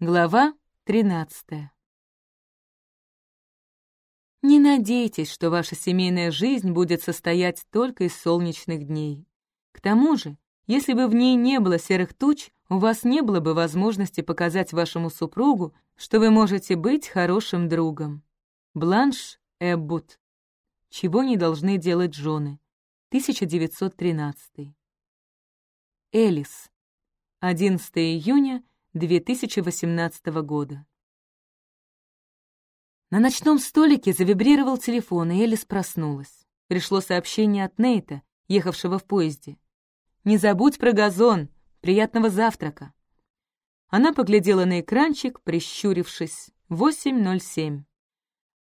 Глава 13 Не надейтесь, что ваша семейная жизнь будет состоять только из солнечных дней. К тому же, если бы в ней не было серых туч, у вас не было бы возможности показать вашему супругу, что вы можете быть хорошим другом. Бланш Эббут. Чего не должны делать жены. 1913. Элис. 11 июня 2018 года. На ночном столике завибрировал телефон, и Элис проснулась. Пришло сообщение от Нейта, ехавшего в поезде. «Не забудь про газон! Приятного завтрака!» Она поглядела на экранчик, прищурившись. 8.07.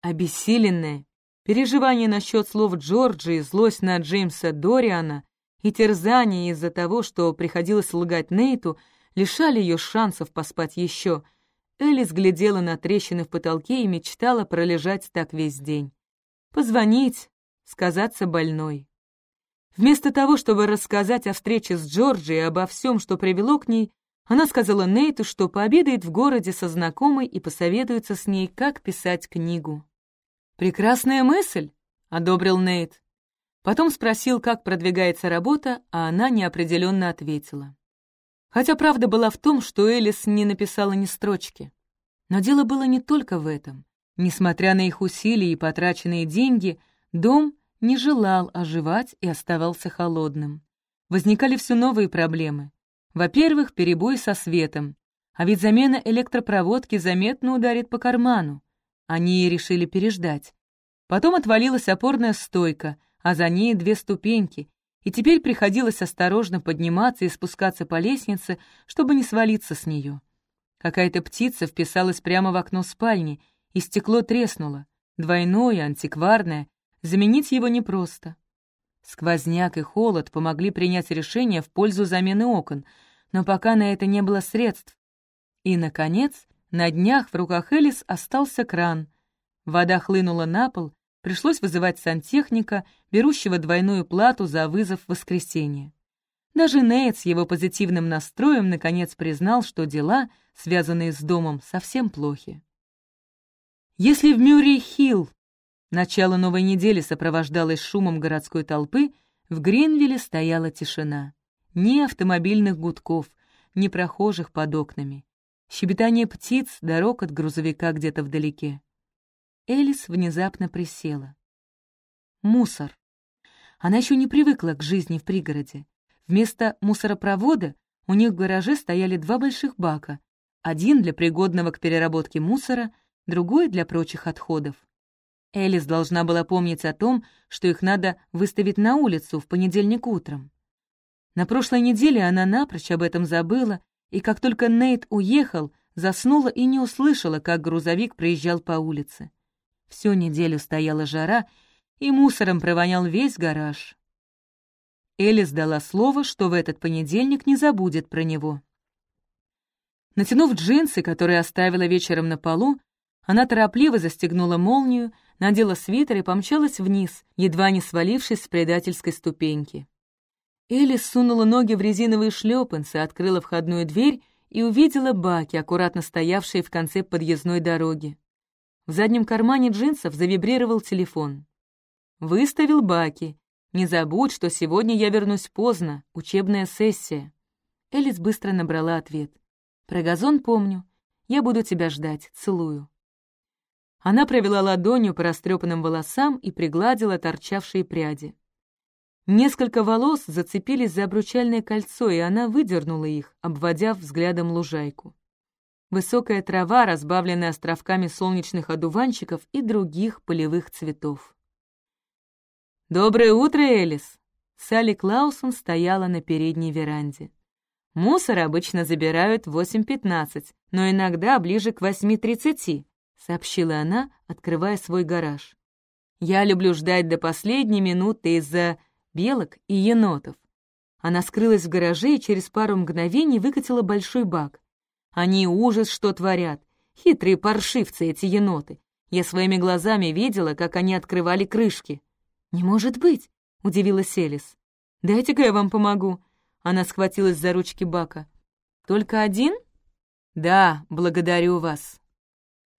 Обессиленная, переживание насчет слов Джорджии, злость на Джеймса Дориана и терзание из-за того, что приходилось лгать Нейту, лишали ее шансов поспать еще — Элис глядела на трещины в потолке и мечтала пролежать так весь день. Позвонить, сказаться больной. Вместо того, чтобы рассказать о встрече с Джорджи и обо всем, что привело к ней, она сказала Нейту, что пообедает в городе со знакомой и посоветуется с ней, как писать книгу. «Прекрасная мысль», — одобрил Нейт. Потом спросил, как продвигается работа, а она неопределенно ответила. Хотя правда была в том, что Элис не написала ни строчки. Но дело было не только в этом. Несмотря на их усилия и потраченные деньги, дом не желал оживать и оставался холодным. Возникали все новые проблемы. Во-первых, перебой со светом. А ведь замена электропроводки заметно ударит по карману. Они решили переждать. Потом отвалилась опорная стойка, а за ней две ступеньки, и теперь приходилось осторожно подниматься и спускаться по лестнице, чтобы не свалиться с нее. Какая-то птица вписалась прямо в окно спальни, и стекло треснуло. Двойное, антикварное, заменить его непросто. Сквозняк и холод помогли принять решение в пользу замены окон, но пока на это не было средств. И, наконец, на днях в руках Элис остался кран. Вода хлынула на пол, пришлось вызывать сантехника, берущего двойную плату за вызов в воскресенье. Даже Нейт с его позитивным настроем наконец признал, что дела, связанные с домом, совсем плохи. Если в Мюррей-Хилл начало новой недели сопровождалось шумом городской толпы, в Гринвилле стояла тишина. Ни автомобильных гудков, ни прохожих под окнами. Щебетание птиц, дорог от грузовика где-то вдалеке. Элис внезапно присела. Мусор. Она еще не привыкла к жизни в пригороде. Вместо мусоропровода у них в гараже стояли два больших бака. Один для пригодного к переработке мусора, другой для прочих отходов. Элис должна была помнить о том, что их надо выставить на улицу в понедельник утром. На прошлой неделе она напрочь об этом забыла, и как только Нейт уехал, заснула и не услышала, как грузовик проезжал по улице. Всю неделю стояла жара, и мусором провонял весь гараж. Элис дала слово, что в этот понедельник не забудет про него. Натянув джинсы, которые оставила вечером на полу, она торопливо застегнула молнию, надела свитер и помчалась вниз, едва не свалившись с предательской ступеньки. Элис сунула ноги в резиновые шлепанцы, открыла входную дверь и увидела баки, аккуратно стоявшие в конце подъездной дороги. В заднем кармане джинсов завибрировал телефон. Выставил баки. Не забудь, что сегодня я вернусь поздно, учебная сессия. Элис быстро набрала ответ. Про газон помню. Я буду тебя ждать. Целую. Она провела ладонью по растрепанным волосам и пригладила торчавшие пряди. Несколько волос зацепились за обручальное кольцо, и она выдернула их, обводя взглядом лужайку высокая трава, разбавленная островками солнечных одуванчиков и других полевых цветов. «Доброе утро, Элис!» Салли Клаусон стояла на передней веранде. «Мусор обычно забирают в 8.15, но иногда ближе к 8.30», — сообщила она, открывая свой гараж. «Я люблю ждать до последней минуты из-за белок и енотов». Она скрылась в гараже и через пару мгновений выкатила большой бак. Они ужас что творят. Хитрые паршивцы эти еноты. Я своими глазами видела, как они открывали крышки. «Не может быть!» — удивилась Элис. «Дайте-ка я вам помогу». Она схватилась за ручки бака. «Только один?» «Да, благодарю вас».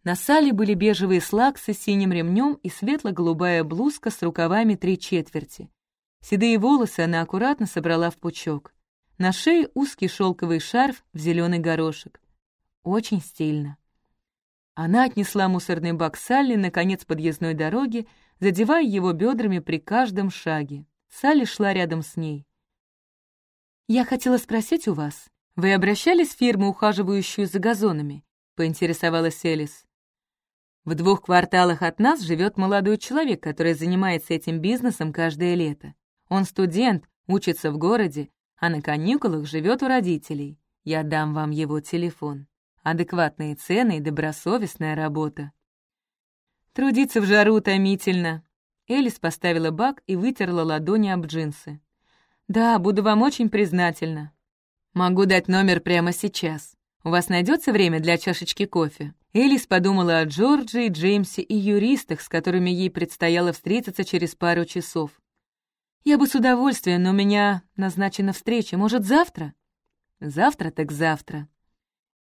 На Салли были бежевые слаксы с синим ремнем и светло-голубая блузка с рукавами три четверти. Седые волосы она аккуратно собрала в пучок. На шее узкий шелковый шарф в зеленый горошек. Очень стильно. Она отнесла мусорный бак Салли на конец подъездной дороги, задевая его бедрами при каждом шаге. Салли шла рядом с ней. «Я хотела спросить у вас, вы обращались в фирму, ухаживающую за газонами?» — поинтересовалась Элис. «В двух кварталах от нас живет молодой человек, который занимается этим бизнесом каждое лето. Он студент, учится в городе, а на каникулах живет у родителей. Я дам вам его телефон. Адекватные цены и добросовестная работа». «Трудиться в жару утомительно». Элис поставила бак и вытерла ладони об джинсы. «Да, буду вам очень признательна. Могу дать номер прямо сейчас. У вас найдется время для чашечки кофе?» Элис подумала о Джорджи, Джеймсе и юристах, с которыми ей предстояло встретиться через пару часов. «Я бы с удовольствием, но у меня назначена встреча. Может, завтра?» «Завтра так завтра».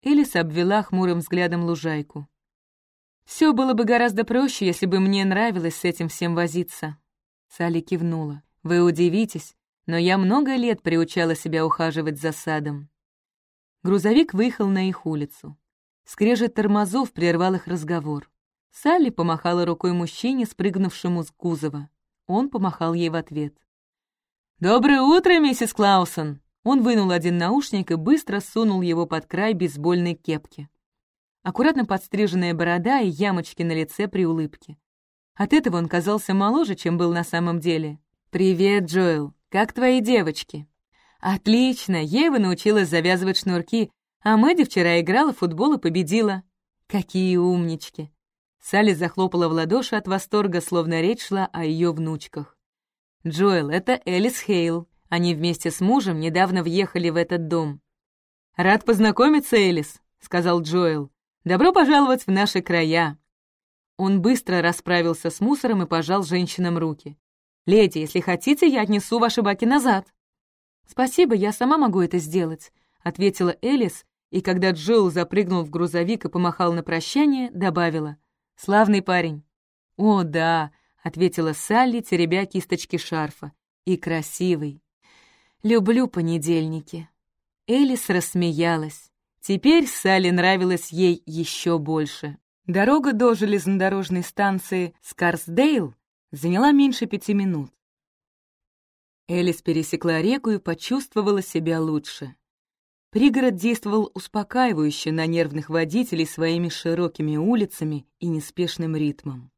Элис обвела хмурым взглядом лужайку. Все было бы гораздо проще, если бы мне нравилось с этим всем возиться». Салли кивнула. «Вы удивитесь, но я много лет приучала себя ухаживать за садом. Грузовик выехал на их улицу. Скрежет тормозов прервал их разговор. Салли помахала рукой мужчине, спрыгнувшему с кузова. Он помахал ей в ответ. «Доброе утро, миссис Клаусон!» Он вынул один наушник и быстро сунул его под край бейсбольной кепки. Аккуратно подстриженная борода и ямочки на лице при улыбке. От этого он казался моложе, чем был на самом деле. «Привет, Джоэл!» Как твои девочки?» «Отлично, Ева научилась завязывать шнурки, а Мэдди вчера играла в футбол и победила». «Какие умнички!» Салли захлопала в ладоши от восторга, словно речь шла о ее внучках. «Джоэл, это Элис Хейл. Они вместе с мужем недавно въехали в этот дом». «Рад познакомиться, Элис», — сказал Джоэл. «Добро пожаловать в наши края». Он быстро расправился с мусором и пожал женщинам руки. «Леди, если хотите, я отнесу ваши баки назад». «Спасибо, я сама могу это сделать», — ответила Элис, и когда Джилл запрыгнул в грузовик и помахал на прощание, добавила. «Славный парень». «О, да», — ответила Салли, теребя кисточки шарфа. «И красивый». «Люблю понедельники». Элис рассмеялась. Теперь Салли нравилась ей еще больше. Дорога до железнодорожной станции Скарсдейл заняла меньше пяти минут. Элис пересекла реку и почувствовала себя лучше. Пригород действовал успокаивающе на нервных водителей своими широкими улицами и неспешным ритмом.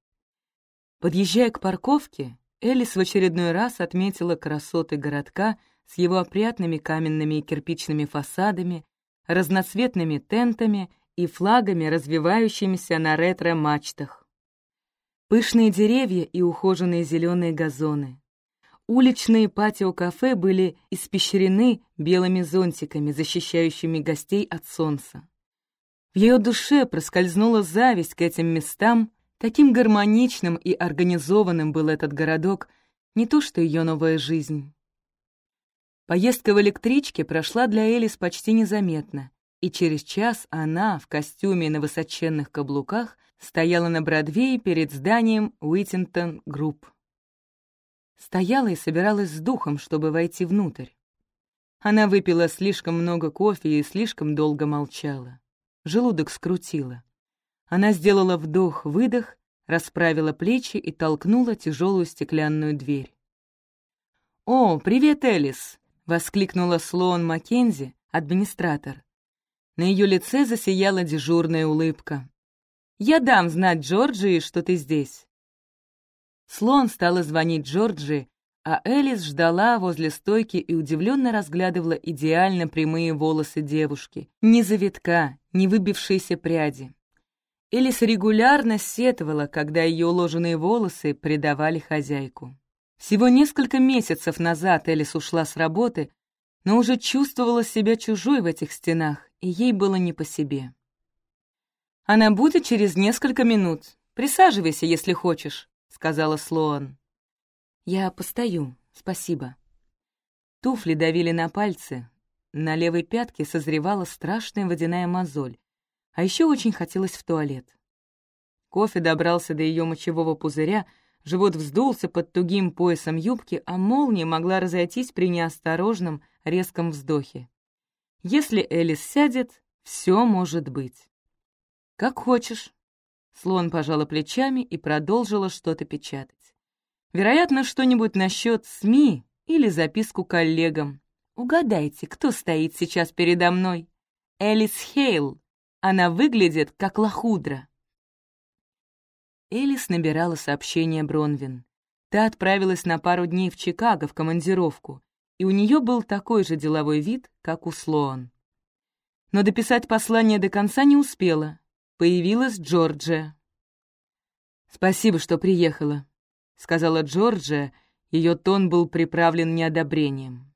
Подъезжая к парковке, Элис в очередной раз отметила красоты городка с его опрятными каменными и кирпичными фасадами, разноцветными тентами и флагами, развивающимися на ретро-мачтах. Пышные деревья и ухоженные зеленые газоны. Уличные патио-кафе были испещрены белыми зонтиками, защищающими гостей от солнца. В ее душе проскользнула зависть к этим местам, таким гармоничным и организованным был этот городок, не то что ее новая жизнь. Поездка в электричке прошла для Элис почти незаметно, и через час она в костюме на высоченных каблуках стояла на Бродвее перед зданием Уитингтон Групп. Стояла и собиралась с духом, чтобы войти внутрь. Она выпила слишком много кофе и слишком долго молчала. Желудок скрутило. Она сделала вдох-выдох, расправила плечи и толкнула тяжелую стеклянную дверь. «О, привет, Элис!» — воскликнула Слоан Маккензи, администратор. На ее лице засияла дежурная улыбка. Я дам знать Джорджии, что ты здесь». Слон стала звонить Джорджи, а Элис ждала возле стойки и удивленно разглядывала идеально прямые волосы девушки. Ни завитка, ни выбившиеся пряди. Элис регулярно сетовала, когда ее уложенные волосы предавали хозяйку. Всего несколько месяцев назад Элис ушла с работы, но уже чувствовала себя чужой в этих стенах, и ей было не по себе. «Она будет через несколько минут. Присаживайся, если хочешь», — сказала Слоан. «Я постою, спасибо». Туфли давили на пальцы. На левой пятке созревала страшная водяная мозоль, а еще очень хотелось в туалет. Кофе добрался до ее мочевого пузыря, живот вздулся под тугим поясом юбки, а молния могла разойтись при неосторожном, резком вздохе. Если Элис сядет, все может быть. «Как хочешь». Слон пожала плечами и продолжила что-то печатать. Вероятно, что-нибудь насчет СМИ или записку коллегам. Угадайте, кто стоит сейчас передо мной? Элис Хейл. Она выглядит как лохудра. Элис набирала сообщение Бронвин. Та отправилась на пару дней в Чикаго в командировку, и у нее был такой же деловой вид, как у Слоан. Но дописать послание до конца не успела. Появилась Джорджия. «Спасибо, что приехала», — сказала Джорджия, ее тон был приправлен неодобрением.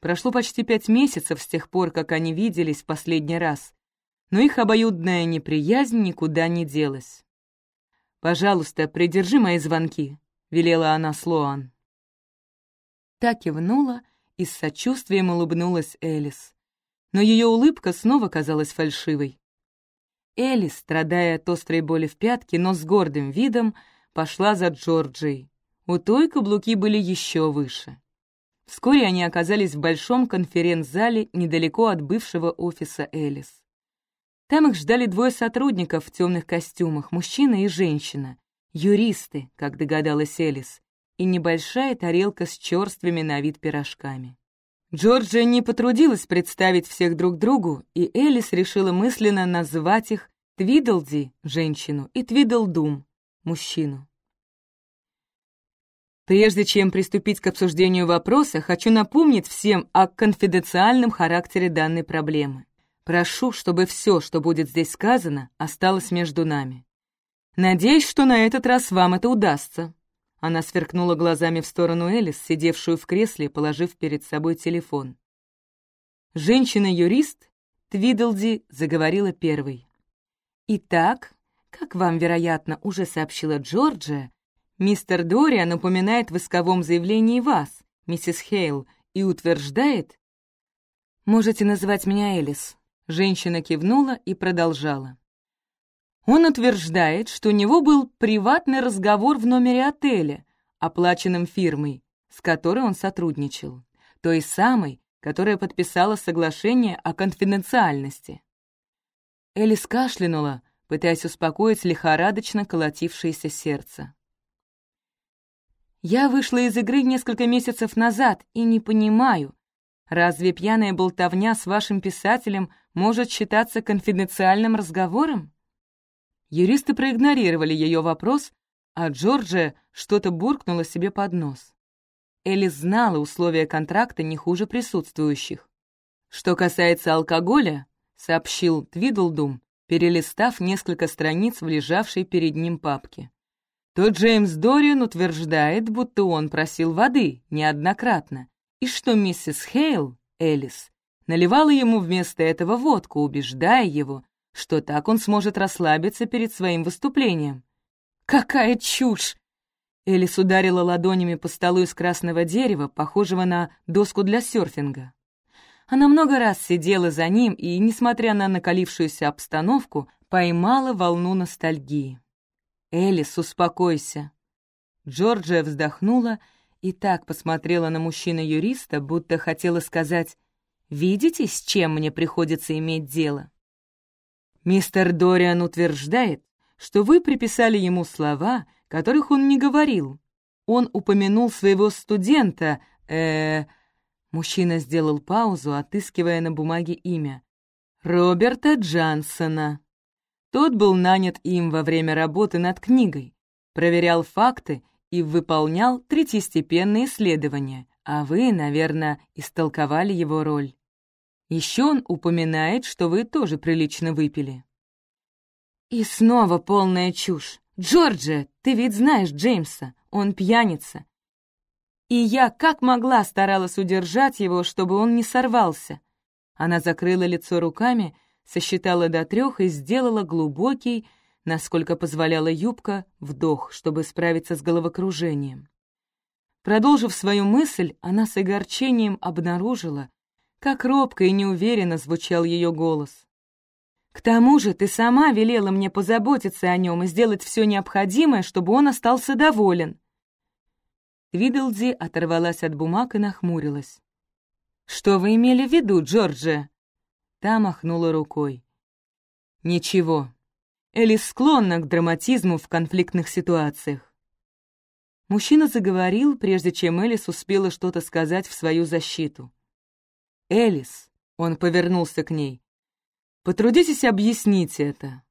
Прошло почти пять месяцев с тех пор, как они виделись в последний раз, но их обоюдная неприязнь никуда не делась. «Пожалуйста, придержи мои звонки», — велела она Слоан. Та кивнула и с сочувствием улыбнулась Элис. Но ее улыбка снова казалась фальшивой. Элис, страдая от острой боли в пятке, но с гордым видом, пошла за Джорджией. У той каблуки были еще выше. Вскоре они оказались в большом конференц-зале недалеко от бывшего офиса Элис. Там их ждали двое сотрудников в темных костюмах, мужчина и женщина, юристы, как догадалась Элис, и небольшая тарелка с черствыми на вид пирожками. Джорджия не потрудилась представить всех друг другу, и Элис решила мысленно назвать их Твидлди — женщину и Твидлдум — мужчину. Прежде чем приступить к обсуждению вопроса, хочу напомнить всем о конфиденциальном характере данной проблемы. Прошу, чтобы все, что будет здесь сказано, осталось между нами. Надеюсь, что на этот раз вам это удастся. Она сверкнула глазами в сторону Элис, сидевшую в кресле, положив перед собой телефон. Женщина-юрист Твидлди заговорила первой. «Итак, как вам, вероятно, уже сообщила Джорджия, мистер Дориан упоминает в исковом заявлении вас, миссис Хейл, и утверждает...» «Можете называть меня Элис», — женщина кивнула и продолжала. Он утверждает, что у него был приватный разговор в номере отеля, оплаченном фирмой, с которой он сотрудничал, той самой, которая подписала соглашение о конфиденциальности. Элис кашлянула, пытаясь успокоить лихорадочно колотившееся сердце. «Я вышла из игры несколько месяцев назад и не понимаю, разве пьяная болтовня с вашим писателем может считаться конфиденциальным разговором?» Юристы проигнорировали ее вопрос, а Джорджия что-то буркнула себе под нос. Элис знала условия контракта не хуже присутствующих. «Что касается алкоголя», — сообщил Твидлдум, перелистав несколько страниц в лежавшей перед ним папке, то Джеймс Дориан утверждает, будто он просил воды неоднократно, и что миссис Хейл, Элис, наливала ему вместо этого водку, убеждая его, что так он сможет расслабиться перед своим выступлением. «Какая чушь!» Элис ударила ладонями по столу из красного дерева, похожего на доску для серфинга. Она много раз сидела за ним и, несмотря на накалившуюся обстановку, поймала волну ностальгии. «Элис, успокойся!» Джорджия вздохнула и так посмотрела на мужчину-юриста, будто хотела сказать «Видите, с чем мне приходится иметь дело?» Мистер Дориан утверждает, что вы приписали ему слова, которых он не говорил. Он упомянул своего студента, э, Мужчина сделал паузу, отыскивая на бумаге имя. Роберта Джансона. Тот был нанят им во время работы над книгой, проверял факты и выполнял третьестепенные исследования, а вы, наверное, истолковали его роль. Еще он упоминает, что вы тоже прилично выпили». И снова полная чушь. «Джорджия, ты ведь знаешь Джеймса, он пьяница. И я как могла старалась удержать его, чтобы он не сорвался». Она закрыла лицо руками, сосчитала до трех и сделала глубокий, насколько позволяла юбка, вдох, чтобы справиться с головокружением. Продолжив свою мысль, она с огорчением обнаружила, как робко и неуверенно звучал ее голос. К тому же ты сама велела мне позаботиться о нем и сделать все необходимое, чтобы он остался доволен». Твидлди оторвалась от бумаг и нахмурилась. «Что вы имели в виду, Джорджия?» Та махнула рукой. «Ничего. Элис склонна к драматизму в конфликтных ситуациях». Мужчина заговорил, прежде чем Элис успела что-то сказать в свою защиту. «Элис», — он повернулся к ней, Потрудитесь объяснить это.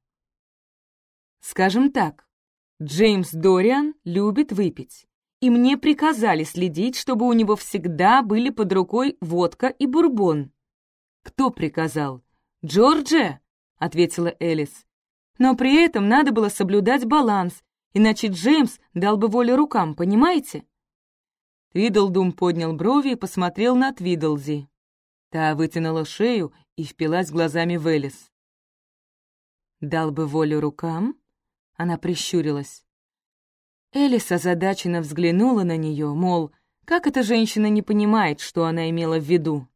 Скажем так, Джеймс Дориан любит выпить, и мне приказали следить, чтобы у него всегда были под рукой водка и бурбон. Кто приказал? Джорджия, ответила Элис. Но при этом надо было соблюдать баланс, иначе Джеймс дал бы волю рукам, понимаете? Твидлдум поднял брови и посмотрел на Твидлзи. Та вытянула шею и впилась глазами в Элис. «Дал бы волю рукам?» Она прищурилась. Элис озадаченно взглянула на нее, мол, как эта женщина не понимает, что она имела в виду.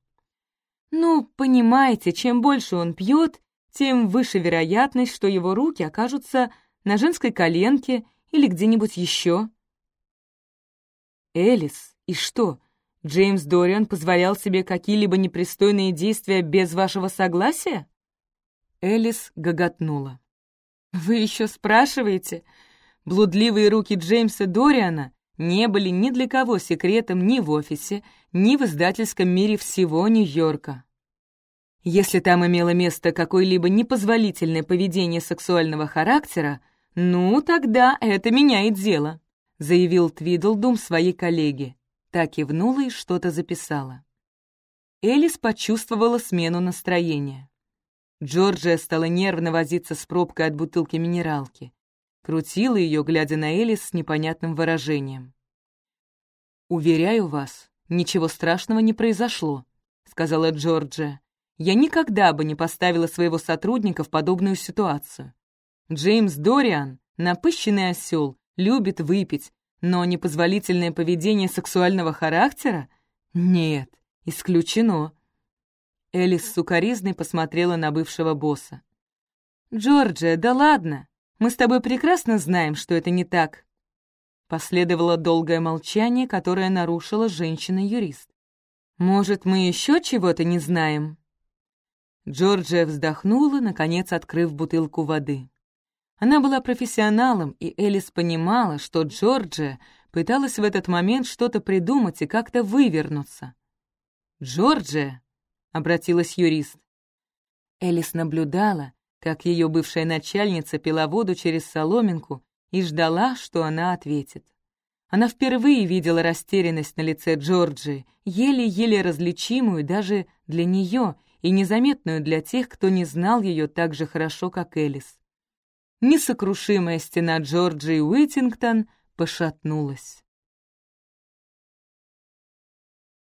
«Ну, понимаете, чем больше он пьет, тем выше вероятность, что его руки окажутся на женской коленке или где-нибудь еще». «Элис, и что, Джеймс Дориан позволял себе какие-либо непристойные действия без вашего согласия?» Элис гоготнула. «Вы еще спрашиваете? Блудливые руки Джеймса Дориана не были ни для кого секретом ни в офисе, ни в издательском мире всего Нью-Йорка. Если там имело место какое-либо непозволительное поведение сексуального характера, ну, тогда это меняет дело», заявил Твидлдум своей коллеге. Так кивнула и что-то записала. Элис почувствовала смену настроения. Джорджия стала нервно возиться с пробкой от бутылки минералки. Крутила ее, глядя на Элис с непонятным выражением. «Уверяю вас, ничего страшного не произошло», — сказала Джорджия. «Я никогда бы не поставила своего сотрудника в подобную ситуацию. Джеймс Дориан, напыщенный осел, любит выпить, но непозволительное поведение сексуального характера? Нет, исключено. Элис сукоризной посмотрела на бывшего босса. «Джорджия, да ладно! Мы с тобой прекрасно знаем, что это не так!» Последовало долгое молчание, которое нарушила женщина-юрист. «Может, мы еще чего-то не знаем?» Джорджия вздохнула, наконец открыв бутылку воды. Она была профессионалом, и Элис понимала, что Джорджия пыталась в этот момент что-то придумать и как-то вывернуться. «Джорджия!» — обратилась юрист. Элис наблюдала, как ее бывшая начальница пила воду через соломинку и ждала, что она ответит. Она впервые видела растерянность на лице Джорджии, еле-еле различимую даже для нее и незаметную для тех, кто не знал ее так же хорошо, как Элис несокрушимая стена Джорджии Уитингтон пошатнулась.